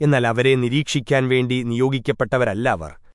എന്നാൽ അവരെ നിരീക്ഷിക്കാൻ വേണ്ടി നിയോഗിക്കപ്പെട്ടവരല്ല അവർ.